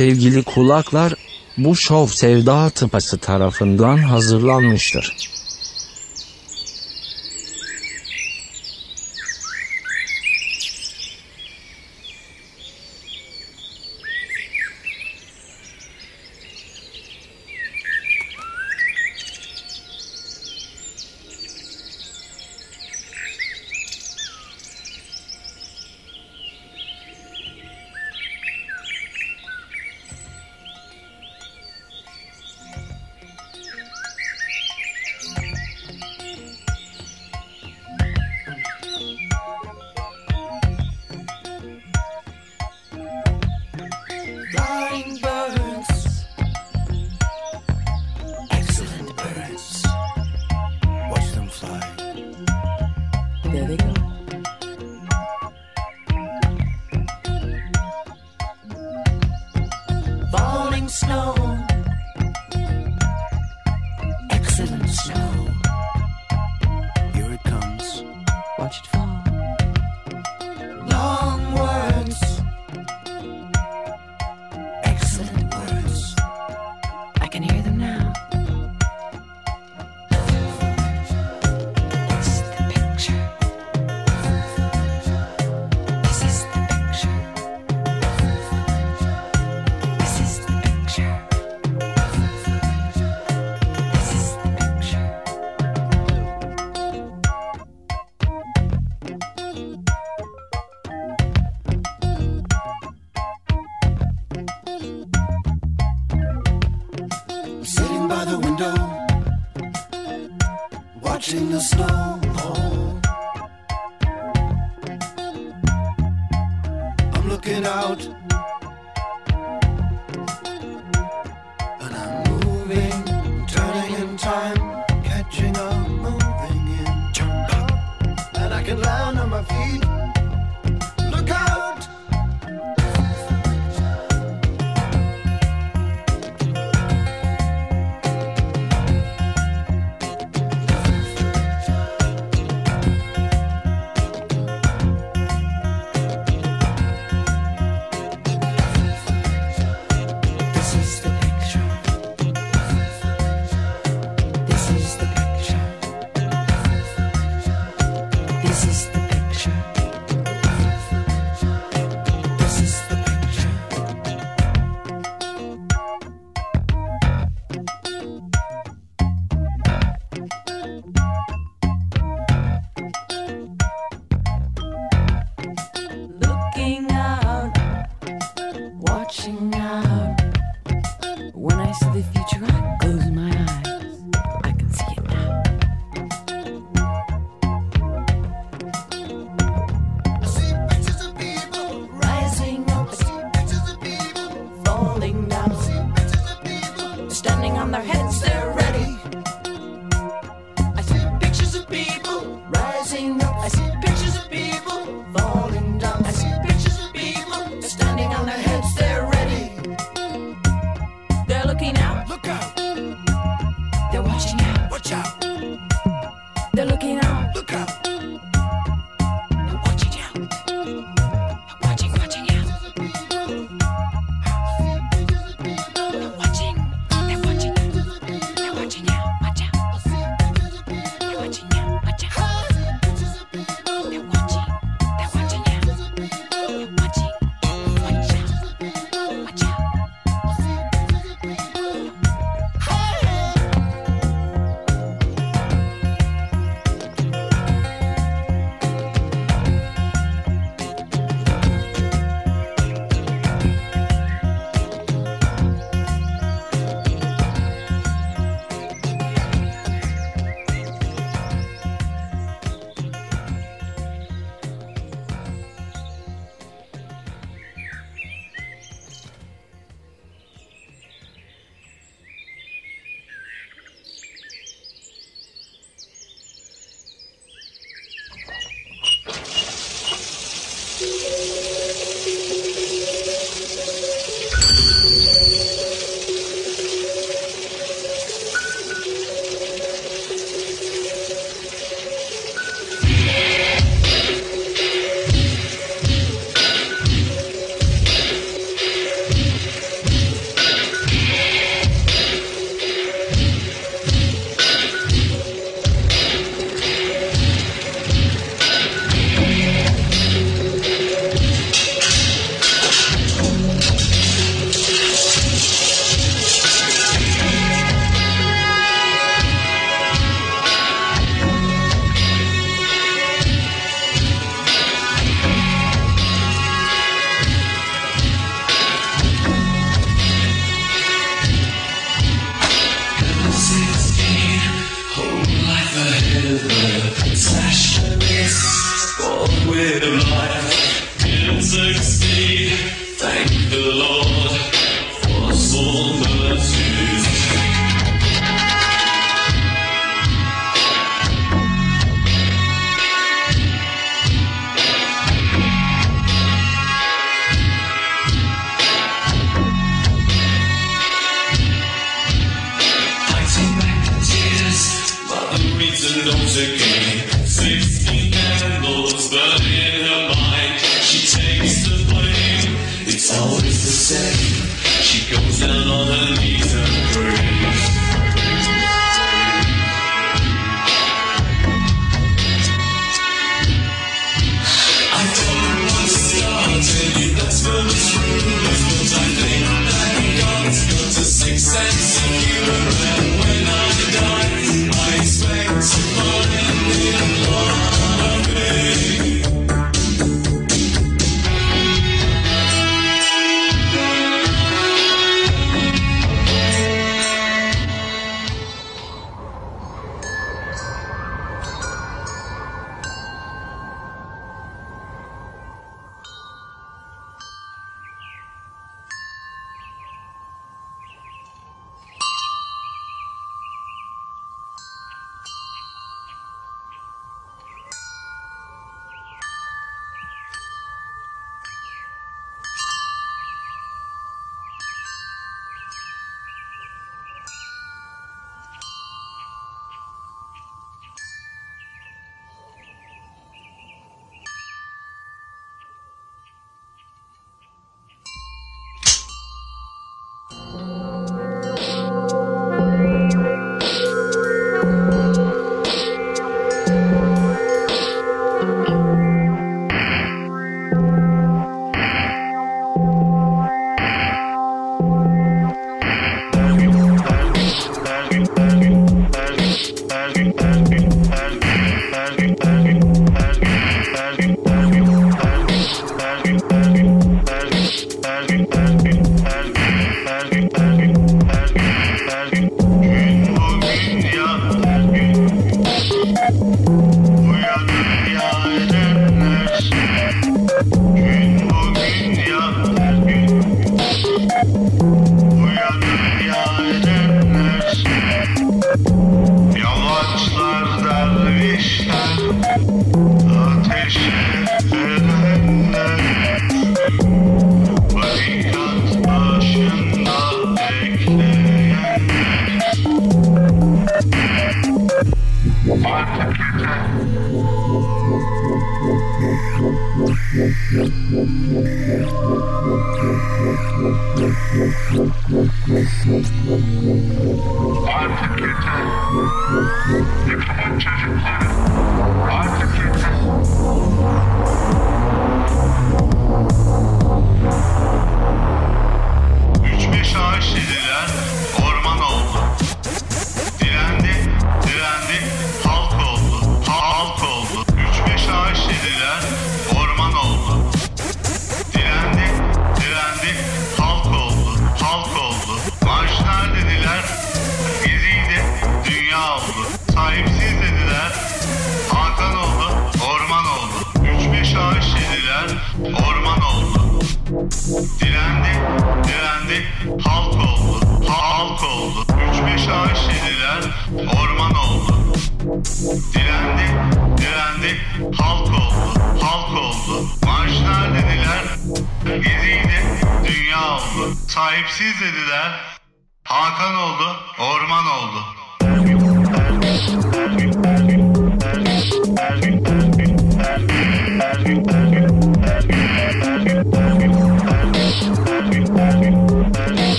sevgili kulaklar bu şov sevda tıpası tarafından hazırlanmıştır.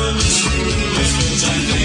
Christmas. Christmas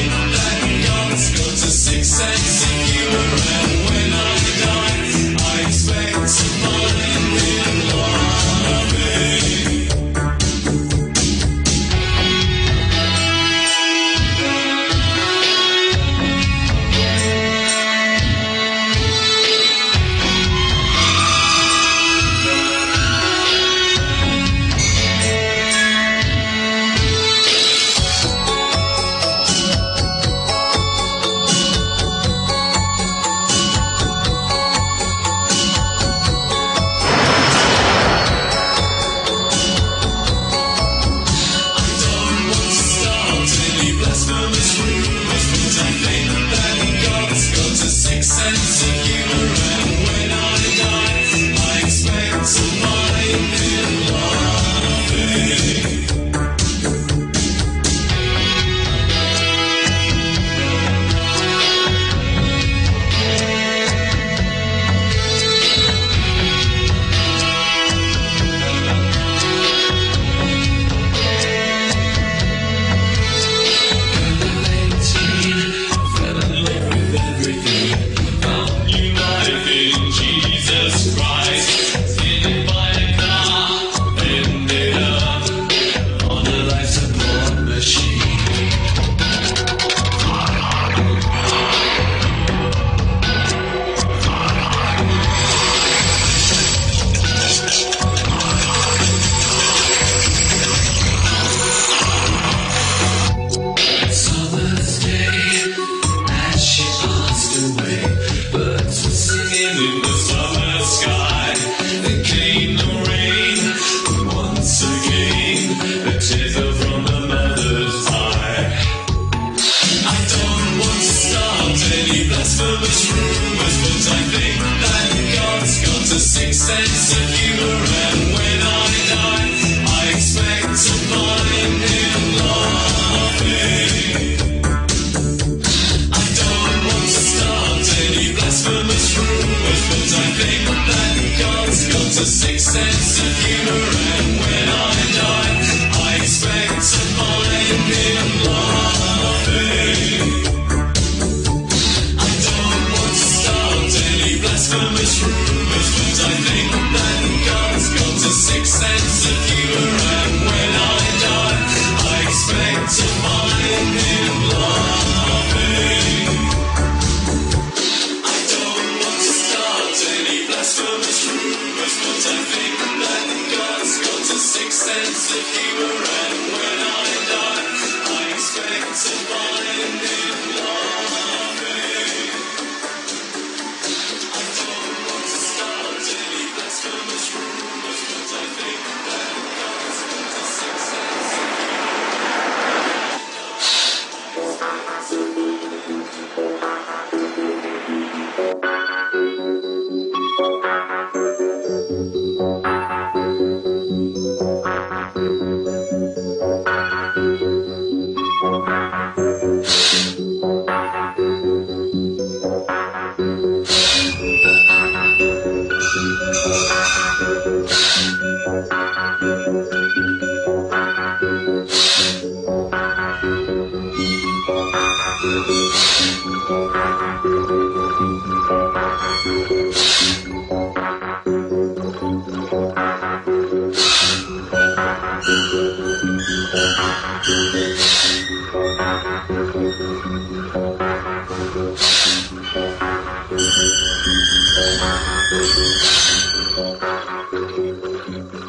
Got a sixth sense of humor, and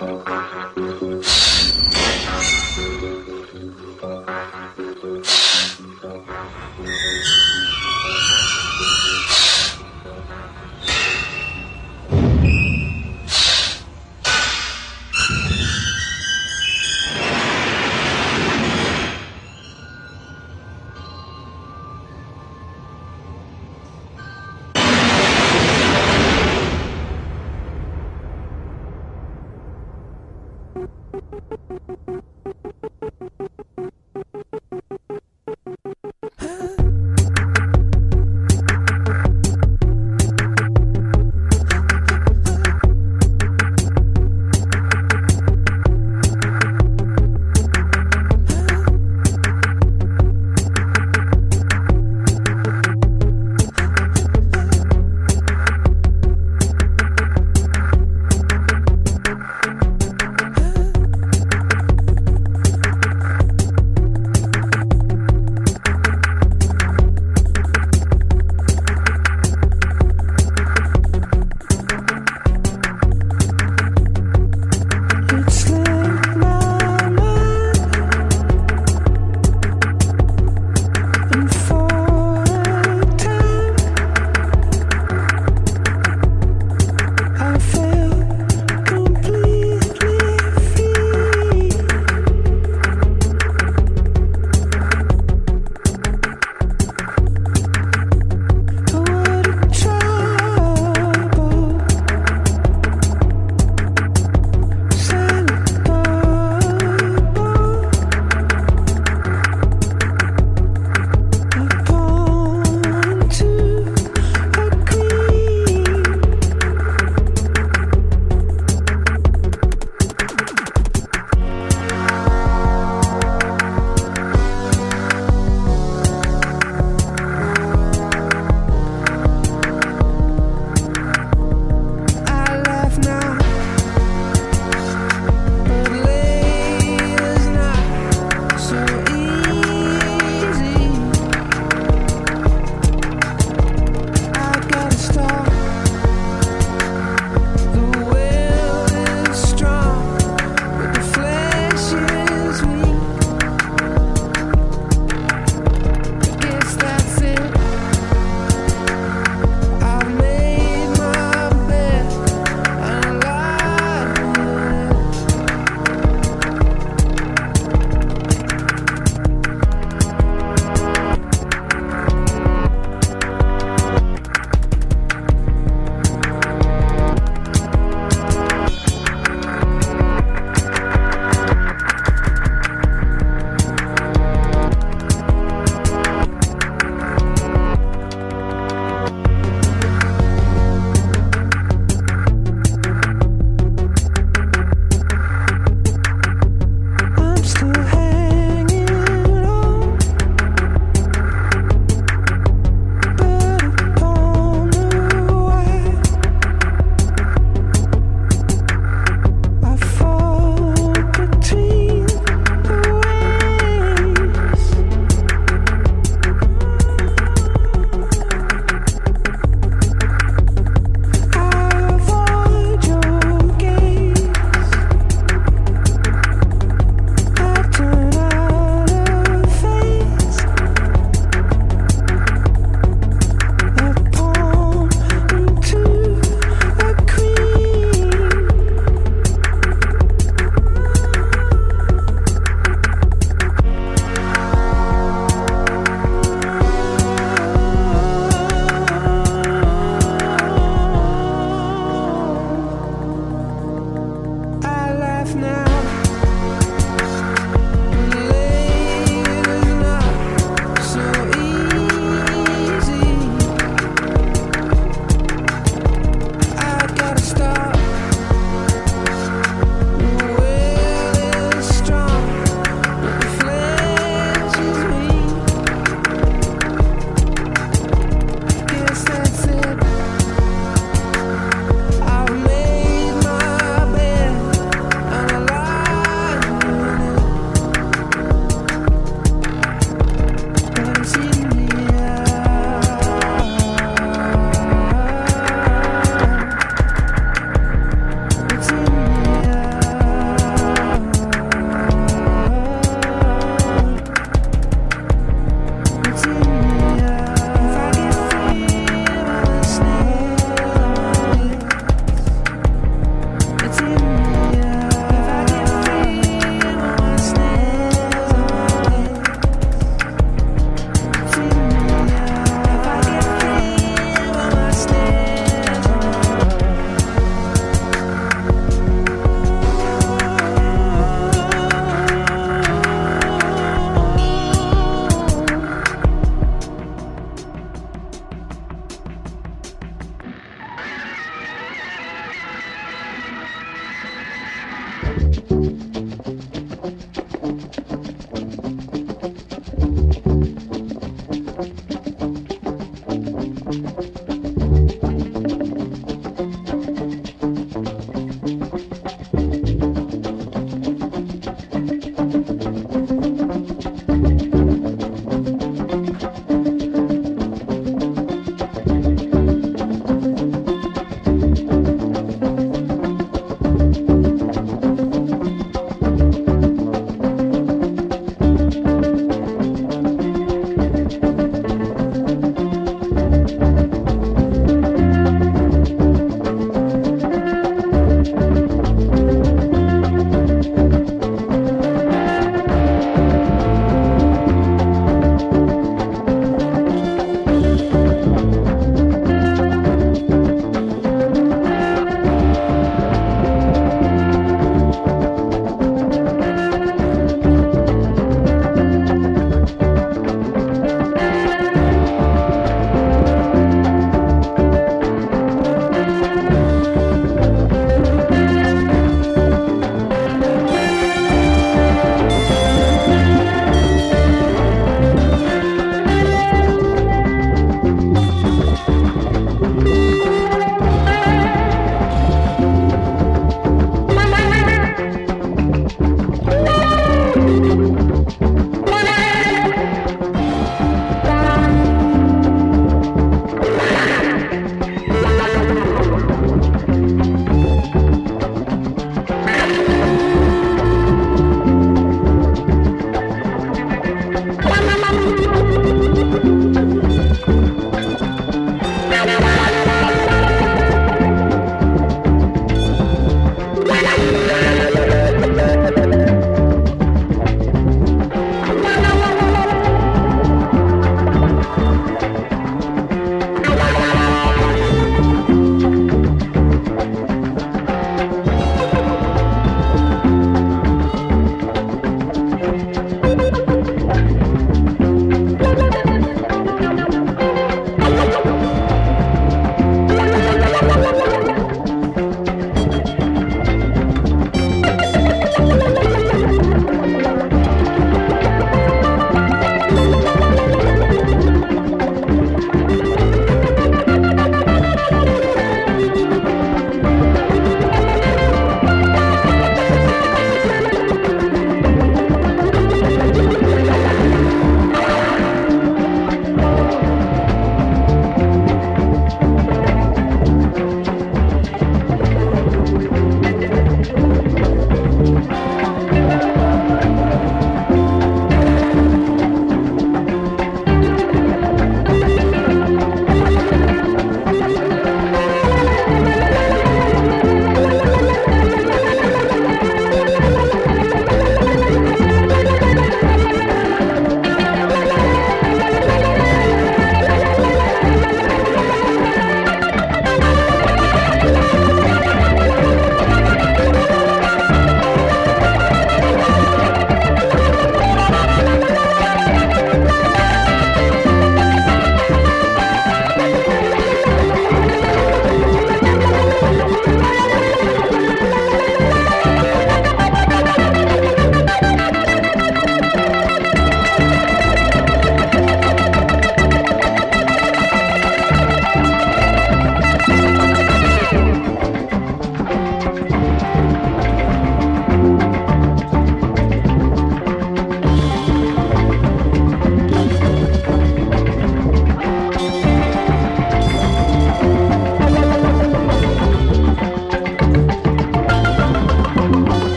Uh-huh.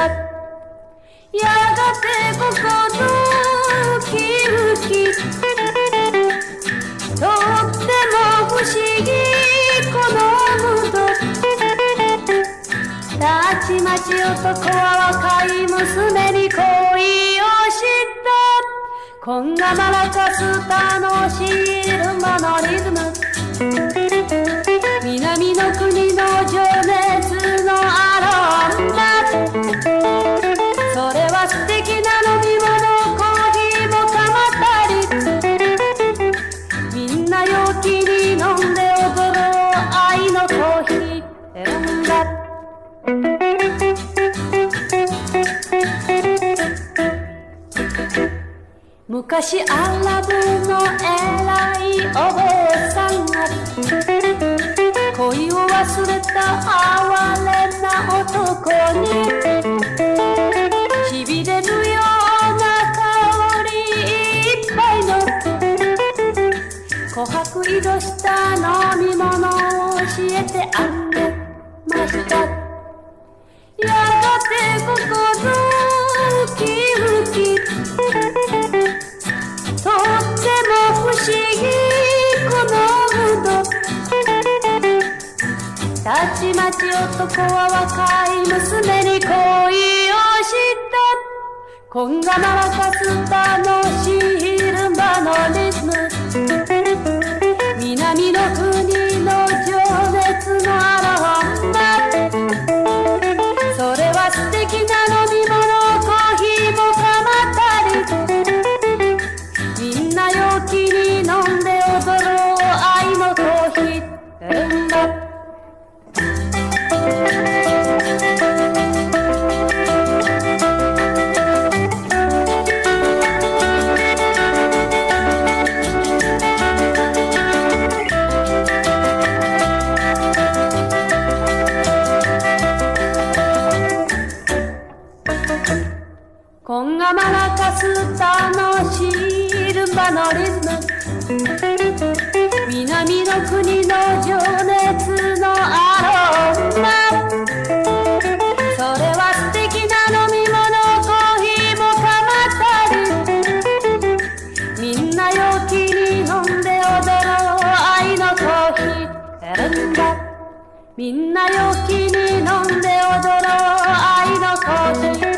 たやがてここドキウキとっても不思議このムードたちまち男は若い娘に恋をしたこんがまらかす楽しいルンバのリズム。南の国の情昔アラブの偉いお坊さんが恋を忘れた哀れな男に。しびれるような香りいっぱいの琥珀色した飲み物を教えてあげました。たちまち男は若い娘に恋をした。こんがまらかす楽しいルンバのリズム。南の国の情の国の情熱のアロマそれは素敵な飲み物コーヒーもかまったりみんな陽気に飲んで踊ろう愛のコーヒー。選んだみんな陽気に飲んで踊ろう愛のコーヒー。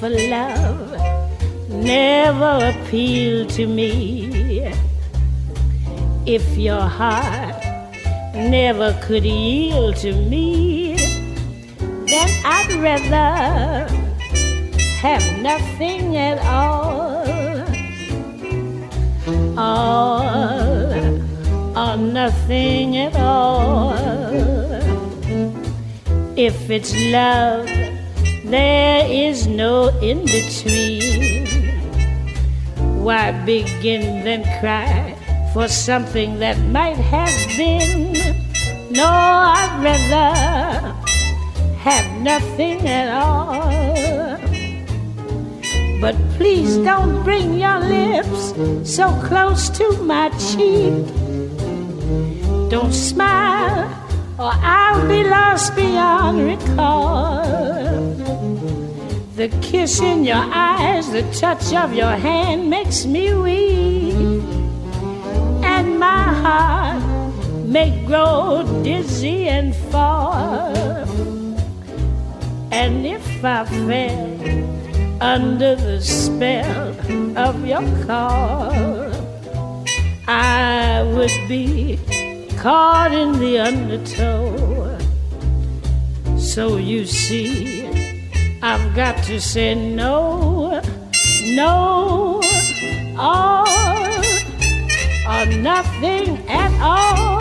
for love never appealed to me. If your heart never could yield to me, then I'd rather have nothing at all. All or nothing at all. If it's love, there is no in between. Why begin then cry for something that might have been? No, I'd rather have nothing at all. But please don't bring your lips so close to my cheek. Don't smile or I'll be lost beyond recall. The kiss in your eyes, the touch of your hand makes me weak, and my heart may grow dizzy and fall. And if I fell under the spell of your call, I would be caught in the undertow. So you see, I've got to say no, no, or, or nothing at all. all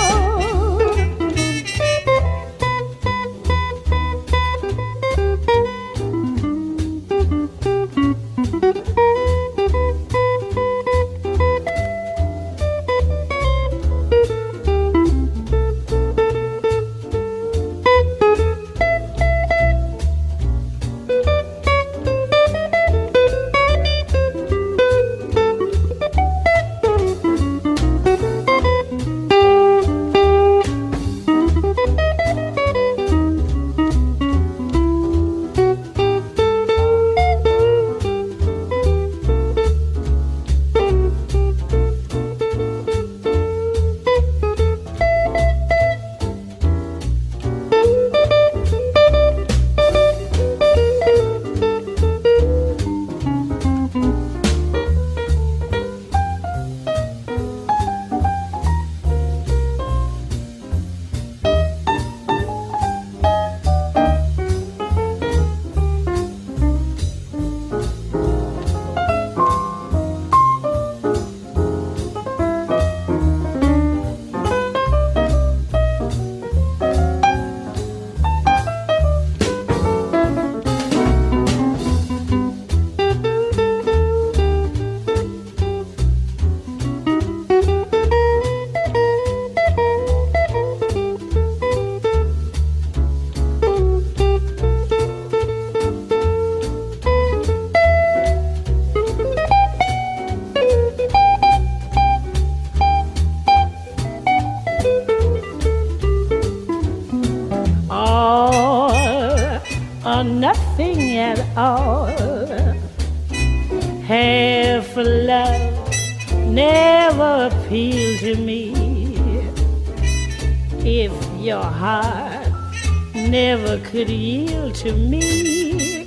never could yield to me,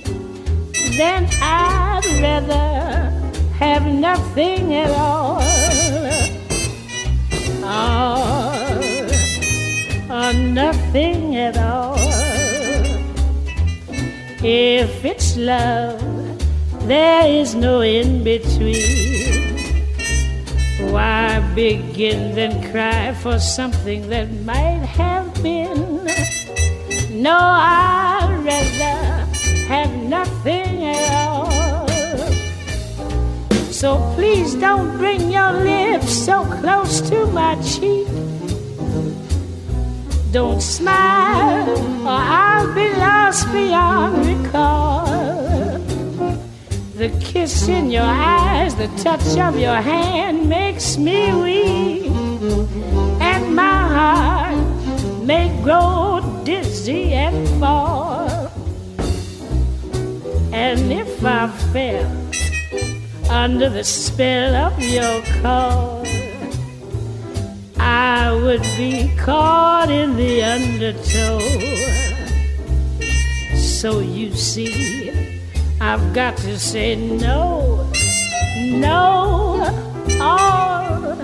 then I'd rather have nothing at all. Or, or nothing at all. If it's love, there is no in between. Why begin then cry for something that might? No, I'd rather have nothing at all. So please don't bring your lips so close to my cheek. Don't smile, or I'll be lost beyond recall. The kiss in your eyes, the touch of your hand makes me weak, and my heart may grow if I fell under the spell of your call, I would be caught in the undertow. So you see, I've got to say no, no, or,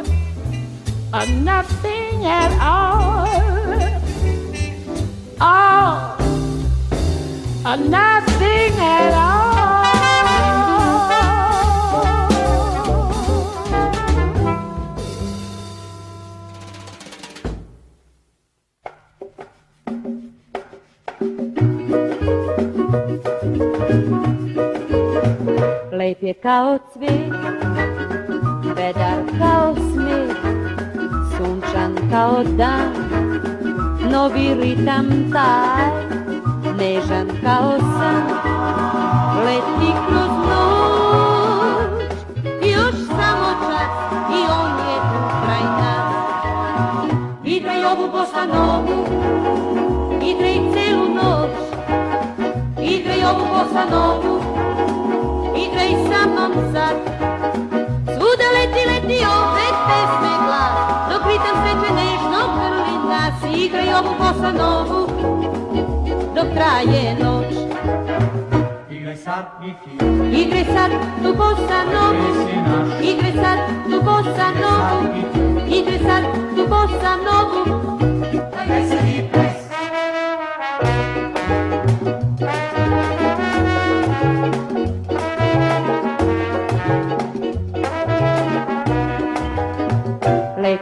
or nothing at all. All or nothing at all. Lep je kao cvijet, vedar kao smijeh, sunčan kao dan, novi ritam taj, nežan kao san, leti kroz noć, još samo čas i on je tu kraj nas. Igraj ovu bossa novu, igraj celu noć, igraj ovu bossa novu, i samom sad Svuda leti, leti opet pesme glas Dok ritam sveće nežno grli nas Igraj ovu bossa novu Dok traje noć. Igraj sad i ti Igraj tu bossa novu Igraj sad tu bossa novu Igraj sad tu bossa novu Igraj sad tu bossa novu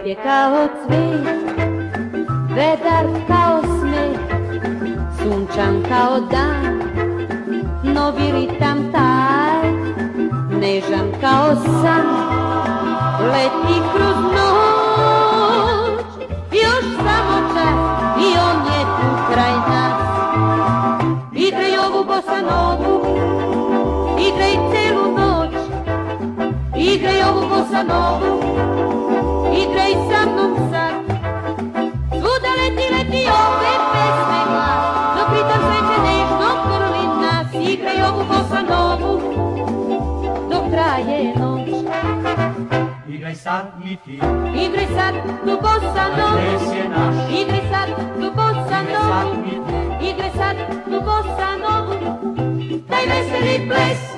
je kao cvet, vedar kao sme, sunčan kao dan, novi ritam taj, nežan kao san, leti kroz noć. biti. Igraj sad tu bosano, ples je naš. Igraj sad tu bosano, igraj sad tu bosano, taj veseli ples.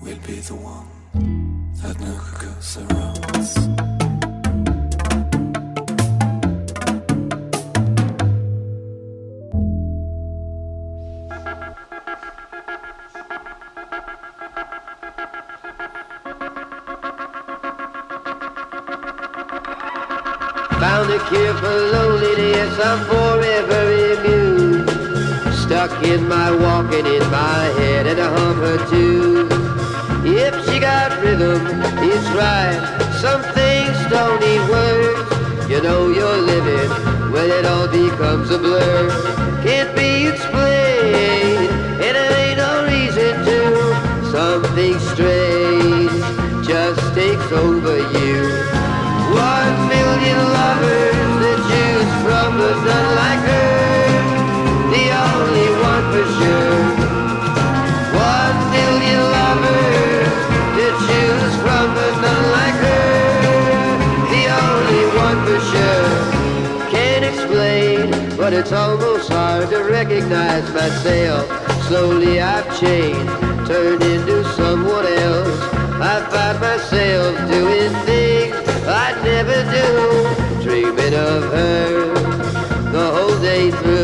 We'll be the one that Nukoko surrounds. found a cure for loneliness. I'm it all becomes a blur. Can't be explained, and it ain't no reason to. Something strange just takes over you. One million lovers that choose from a sun like her. but it's almost hard to recognize myself. Slowly I've changed, turned into someone else. I find myself doing things I'd never do, dreaming of her the whole day through.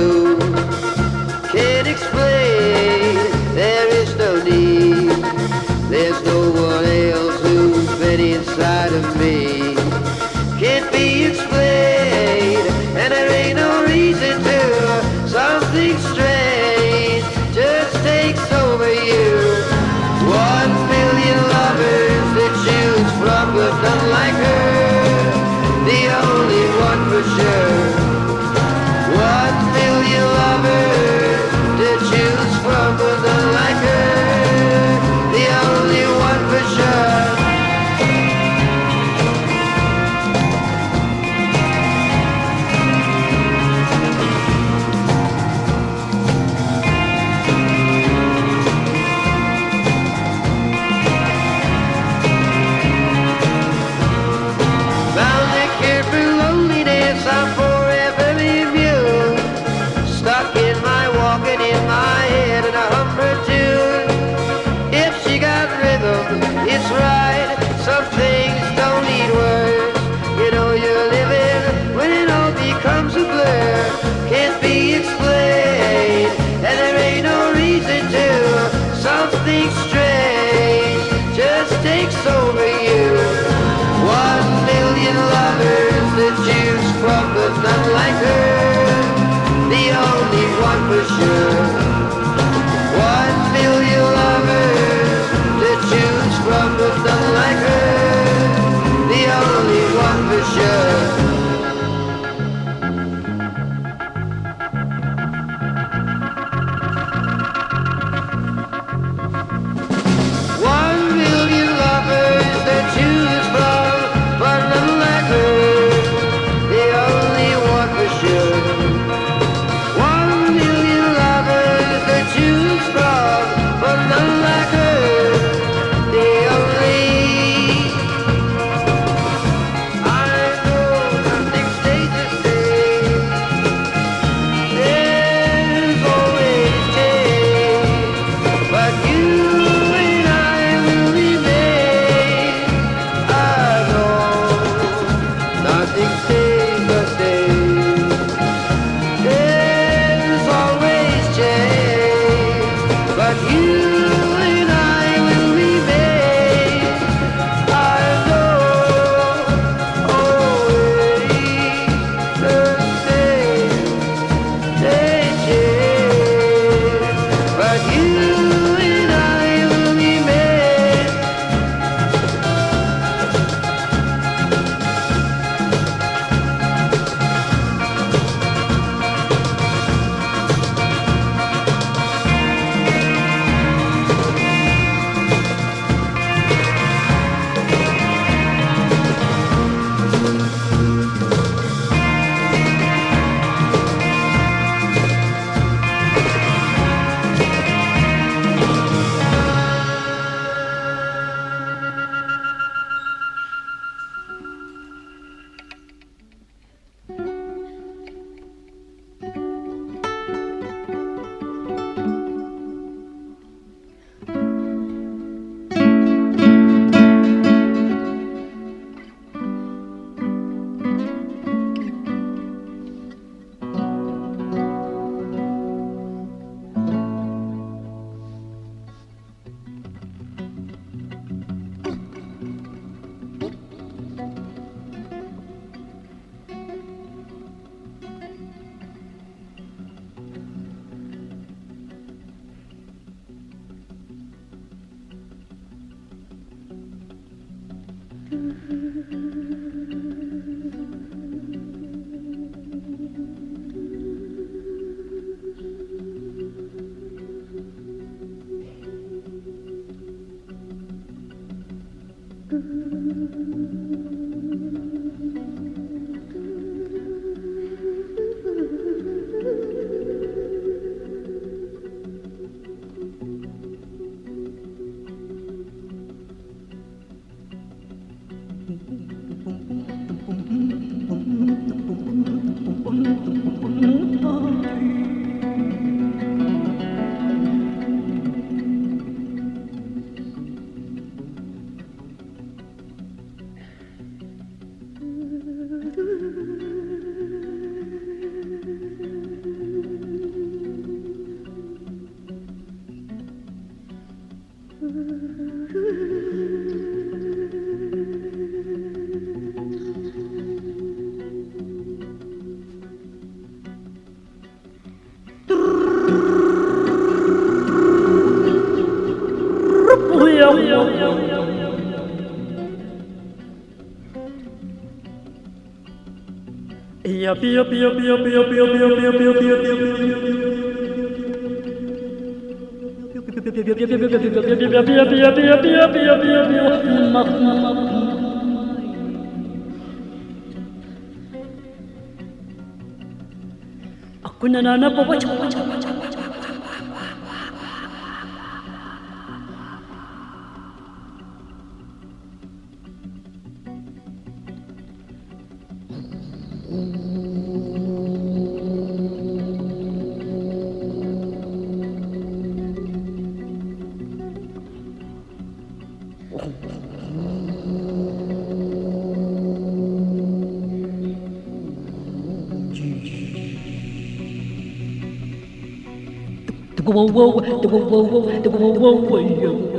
The only one for sure. Pio pio pio Aku nana nana papa whoa, the whoa, whoa, the whoa, whoa, the whoa, whoa, whoa.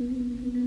Mm-hmm.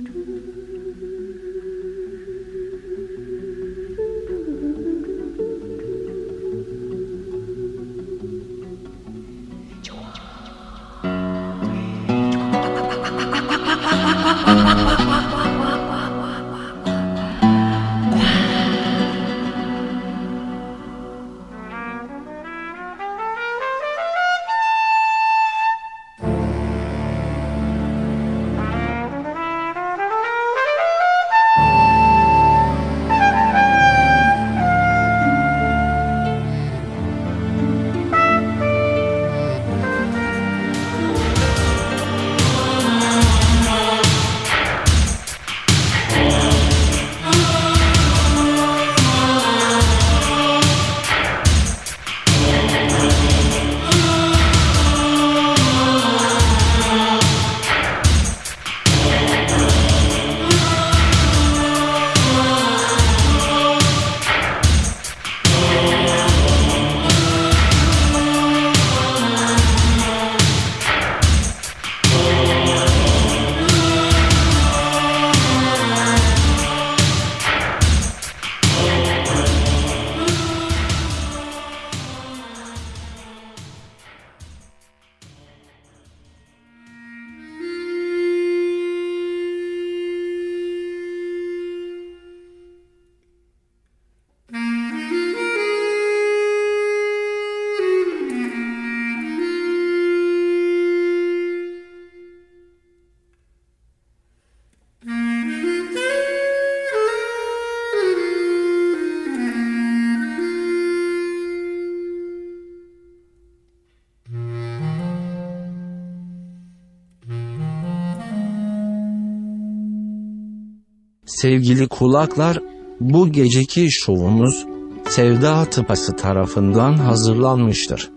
Sevgili kulaklar, bu geceki şovumuz Sevda Tıpası tarafından hazırlanmıştır.